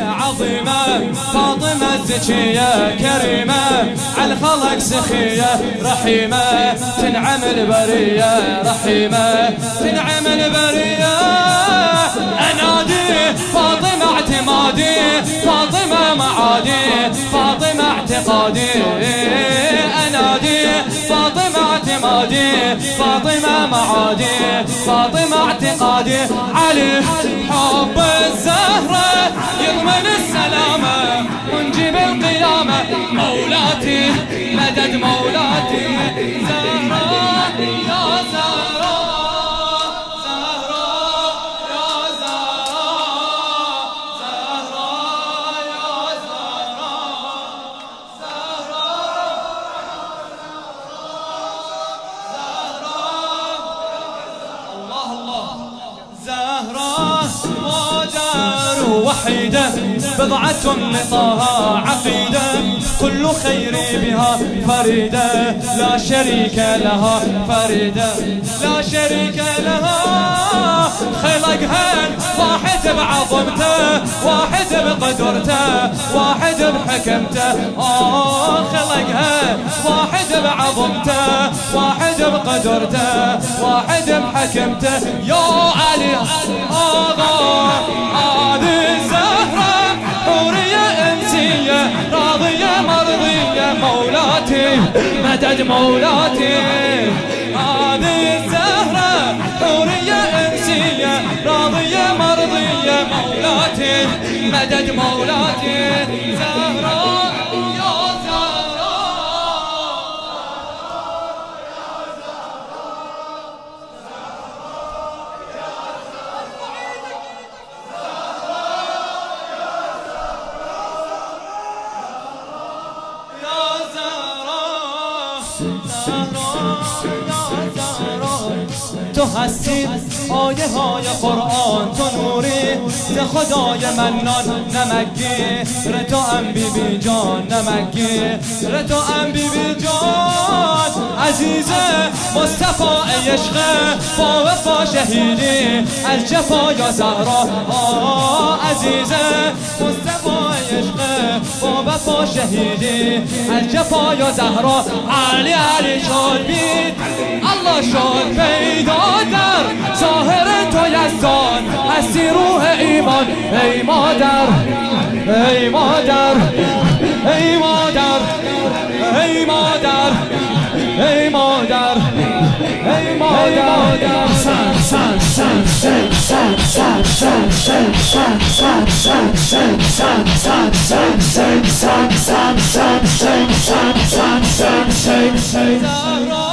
عظيمة فاطمة الزكية كريمة على الخلق سخية رحيمة تنعم البرية رحيمة تنعم البرية. أنادي فاطمة اعتمادي فاطمة معادي فاطمة اعتقادي. اعتمادي فاطمة معادي فاطمة اعتقادي علي حب الزهرة يضمن السلامة زهراء ودار وحيدة بضعة لطاها عقيدة كل خير بها فريدة لا شريك لها فريدة لا شريك لها. خلقها بعظمته واحد بقدرته واحد بحكمته. آه خلقها واحد بعظمته واحد بقدرته واحد بحكمته. يا علي آغا هذه الزهرة حورية إنسية راضية مرضية مولاتي مدد مولاتي. مدد مولاتي زهراء يا زهراء يا زهراء تو هستی؟ آیه های قرآن تو نوری؟ ز خدای منان نمکی. ر تو ام بی بی جان نمکی. ر تو ام بی بی جان. عزیزه مصطفی عشق با وفا شهیدی. از جفا یا زهرا عزیزه مصطفی عشق با وفا شهیدی از جفا یا زهرا علی علی شد بید. الله شد پیدا در ظاهر تو یزدان هستی روح ایمان. ای مادر ای مادر ای مادر ای مادر ای مادر ای مادر. Same, same, same, same, same, same, same, same, same, same, same, same, same, same, same, same, same, same.